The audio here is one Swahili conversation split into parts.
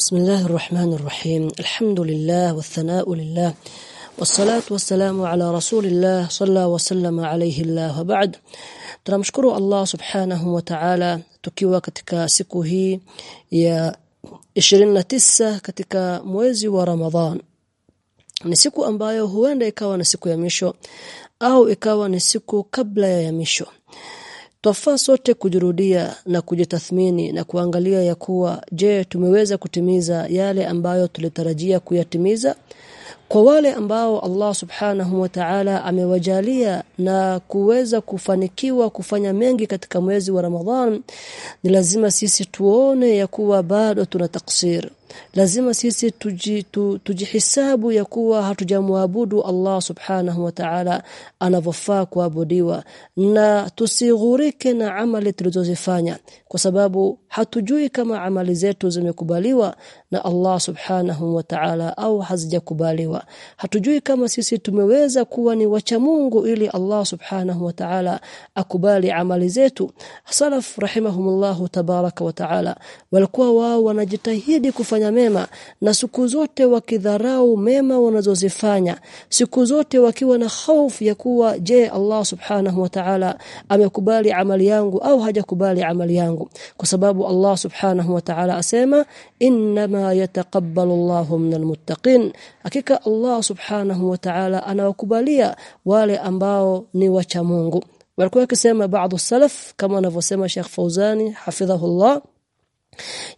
بسم الله الرحمن الرحيم الحمد لله والثناء لله والصلاة والسلام على رسول الله صلى وسلم عليه الله وبعد tunamshukuru Allah subhanahu wa ta'ala tukiwa katika siku hii ya 29 katika mwezi wa Ramadhan ni siku ambayo huenda ikawa ni siku ya misho au ikawa ni siku kabla ya misho Twafaa sote kujirudia na kujitathmini na kuangalia ya kuwa je tumeweza kutimiza yale ambayo tulitarajia kuyatimiza? Kwa wale ambao Allah subhanahu wa ta'ala amewajalia na kuweza kufanikiwa kufanya mengi katika mwezi wa Ramadhan ni lazima sisi tuone ya kuwa bado tuna taksir lazima sisi tuji, tu, tujihisabu ya kuwa hatujamwabudu Allah subhanahu wa ta'ala anavyofaa kuabudiwa. Na tusighurike na amali tulizozifanya kwa sababu hatujui kama amali zetu zimekubaliwa na Allah subhanahu wa ta'ala au hazijakubaliwa. Hatujui kama sisi tumeweza kuwa ni wacha Mungu ili Allah subhanahu wa ta'ala akubali amali zetu. Salaf rahimahumullah tabaraka wa ta'ala walikuwa wao wanajitahidi kufanya mema na siku zote wakidharau mema wanazozifanya siku zote wakiwa na hofu ya kuwa je Allah subhanahu wa ta'ala amekubali amali yangu au hajakubali amali yangu? Kwa sababu Allah subhanahu wa ta'ala asema inma yataqabbalu Allahu minal muttaqin. Hakika Allah subhanahu wa ta'ala anawakubalia wale ambao ni wacha Mungu. Walikuwa wakisema baadhi salaf kama anavyosema Sheikh Fauzani hafidhahullah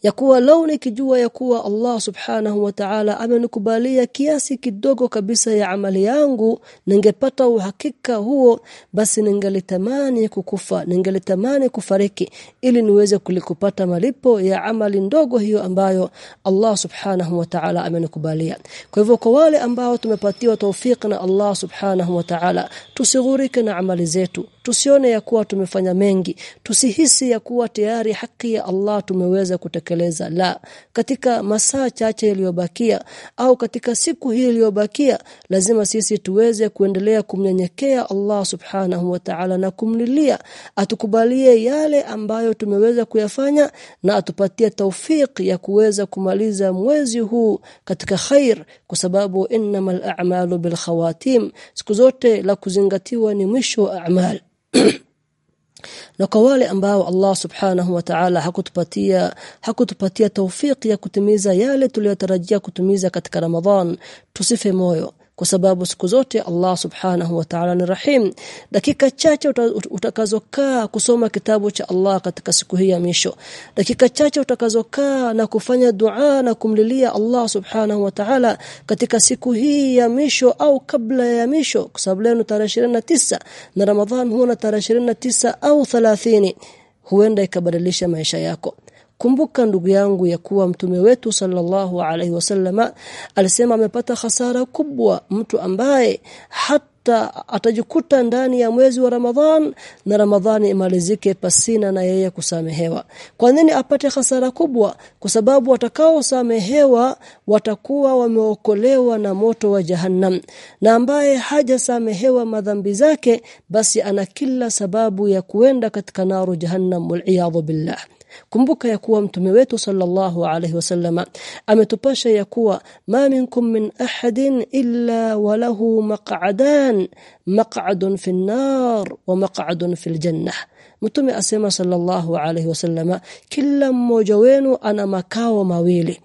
ya kuwa lau nikijua ya kuwa Allah subhanahu wa ta'ala amenikubalia kiasi kidogo kabisa ya amali yangu ningepata uhakika huo basi ningelitamani kukufa ningelitamani kufariki ili niweze kulikupata malipo ya amali ndogo hiyo ambayo Allah subhanahu wa ta'ala amenikubalia. Kwa hivyo kwa wale ambao tumepatiwa tawfik na Allah subhanahu wa ta'ala tusighurike na amali zetu tusione ya kuwa tumefanya mengi. Tusihisi ya kuwa tayari haki ya Allah tumeweza kutekeleza. La katika masaa chache yaliyobakia au katika siku hii iliyobakia lazima sisi tuweze kuendelea kumnyenyekea Allah subhanahu wa ta'ala na kumlilia. Atukubalie yale ambayo tumeweza kuyafanya na atupatie taufik ya kuweza kumaliza mwezi huu katika khair kwa sababu innamal a'malu bil khawatim. Siku zote la kuzingatiwa ni mwisho wa a'mal na kwa wale ambao Allah subhanahu wa ta'ala hakutupatia hakutupatia taufiki ya kutimiza yale tuliyotarajia kutimiza katika Ramadhan tusife moyo kwa sababu siku zote Allah subhanahu wa ta'ala ni rahim. Dakika chache utakazokaa kusoma kitabu cha Allah katika siku hii ya misho dakika chache utakazokaa na kufanya dua na kumlilia Allah subhanahu wa ta'ala katika siku hii ya misho au kabla ya misho kwa sababu leo tarehe 29 na Ramadhan huwa tarehe 29 au 30 huenda ikabadilisha maisha yako kumbuka ndugu yangu ya kuwa mtume wetu sallallahu alaihi wasallama alisema amepata hasara kubwa mtu ambaye hata atajikuta ndani ya mwezi wa Ramadhan na Ramadhani imalizike pasina na yeye kusamehewa. Kwa nini apate hasara kubwa? Kwa sababu watakaosamehewa watakuwa wameokolewa na moto wa jahannam. Na ambaye hajasamehewa madhambi zake basi ana kila sababu ya kuenda katika naru jahannam wal billah kumbuka ya kuwa mtume wetu sallallahu alaihi wasallama ametupasha ya kuwa ma minkum min ahadin illa walahu maq'adan maq'adun fi an-nar wa maq'adun fi al-jannah mtume asema sallallahu alaihi wasallama kila mmoja wenu ana makao mawili.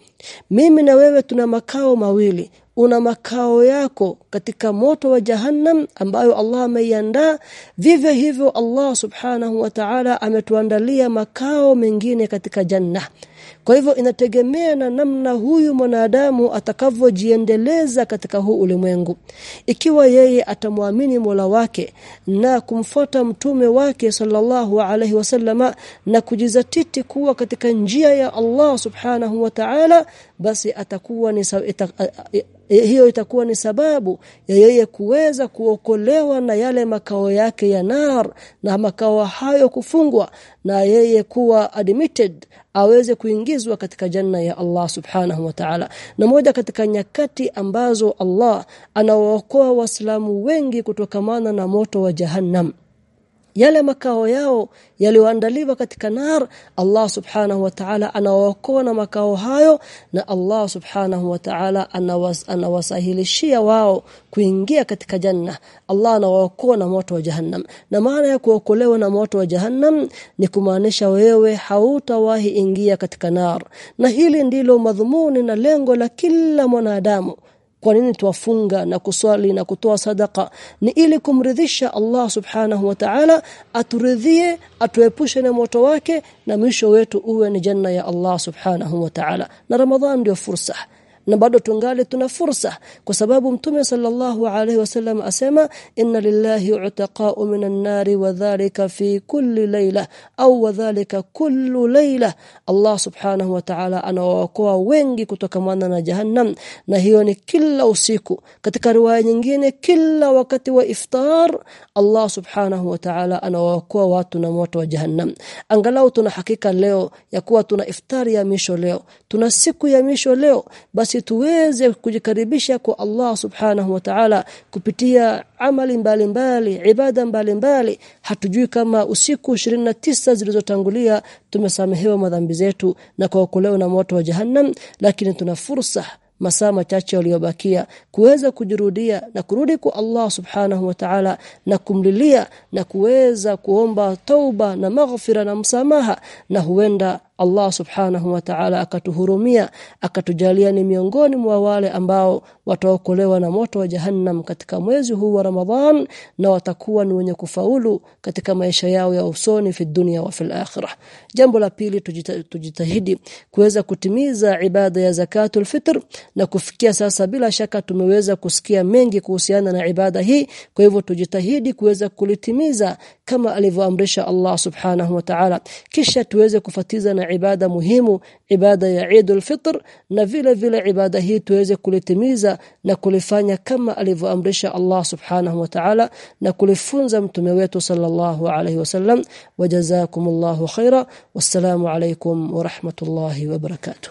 Mimi na wewe tuna makao mawili una makao yako katika moto wa jahannam ambayo Allah ameiandaa. Vivyo hivyo Allah subhanahu wa ta'ala ametuandalia makao mengine katika janna kwa hivyo inategemea na namna huyu mwanadamu atakavyojiendeleza katika huu ulimwengu. Ikiwa yeye atamwamini Mola wake na kumfuata mtume wake sallallahu alaihi wasallama na kujizatiti kuwa katika njia ya Allah subhanahu wa ta'ala basi atakuwa ni hiyo itakuwa ni sababu ya yeye kuweza kuokolewa na yale makao yake ya nar na makao hayo kufungwa na yeye kuwa admitted aweze kuingizwa katika janna ya Allah subhanahu wa ta'ala. Na moja katika nyakati ambazo Allah anawaokoa waislamu wengi kutokamana na moto wa jahannam yale makao yao yaliyoandaliwa katika nar Allah subhanahu wa ta'ala anawaokoa na makao hayo na Allah subhanahu wa ta'ala anawas, anawasahilishia wao kuingia katika janna Allah anawaokoa na moto wa jahannam. Na maana ya kuokolewa na moto wa jahannam ni kumaanisha wewe hautawahi ingia katika nar. Na hili ndilo madhumuni na lengo la kila mwanadamu kwa nini tuwafunga na kuswali na kutoa sadaka ni ili kumridhisha Allah subhanahu wa ta'ala aturidhie atuepushe na moto wake na mwisho wetu uwe ni janna ya Allah subhanahu wa ta'ala. Na ramadhan ndio fursa na bado tungali tuna fursa kwa sababu mtume sallallahu alaihi wasallam asema inna lillahi utaqa'u minan nari wa dhalika fi kulli layla au wa dhalika kullu layla. Allah subhanahu wa ta'ala anawaokoa wengi kutokamana na jahannam na hiyo ni kila usiku. Katika riwaya nyingine kila wakati wa iftar Allah subhanahu wa ta'ala anawaokoa watu na moto wa jahannam. Angalau tuna hakika leo ya kuwa tuna iftari ya misho leo. Tuna siku ya misho leo. Basi tuweze kujikaribisha kwa Allah subhanahu wa ta'ala kupitia amali mbalimbali mbali, ibada mbalimbali mbali. hatujui kama usiku 29 zilizotangulia tumesamehewa madhambi zetu na kuokolewa na moto wa jahannam lakini tuna fursa masaa machache yaliyobakia kuweza kujirudia na kurudi kwa Allah subhanahu wa ta'ala na kumlilia na kuweza kuomba tauba na maghfira na msamaha na huenda Allah subhanahu wa ta'ala akatuhurumia akatujalia ni miongoni mwa wale ambao wataokolewa na moto wa jahannam katika mwezi huu wa Ramadhan na watakuwa ni wenye kufaulu katika maisha yao ya usoni fi dunia wa fil akhirah. Jambo la pili tujitahidi kuweza kutimiza ibada ya zakatul fitr na kufikia sasa bila shaka tumeweza kusikia mengi kuhusiana na ibada hii. Kwa hivyo tujitahidi kuweza kulitimiza kama alivyoamrisha Allah subhanahu wa ta'ala. Kisha tuweze kufatiza na ibada muhimu ibada ya Eidul Fitr na vile vile ibada hii tuweze kulitimiza na kulifanya kama alivyoamrisha Allah subhanahu wa ta'ala na kulifunza mtume wetu sallallahu alayhi wasallam. Wajazakumullahu khaira wassalamu alaykum wa rahmatullahi wa barakatuh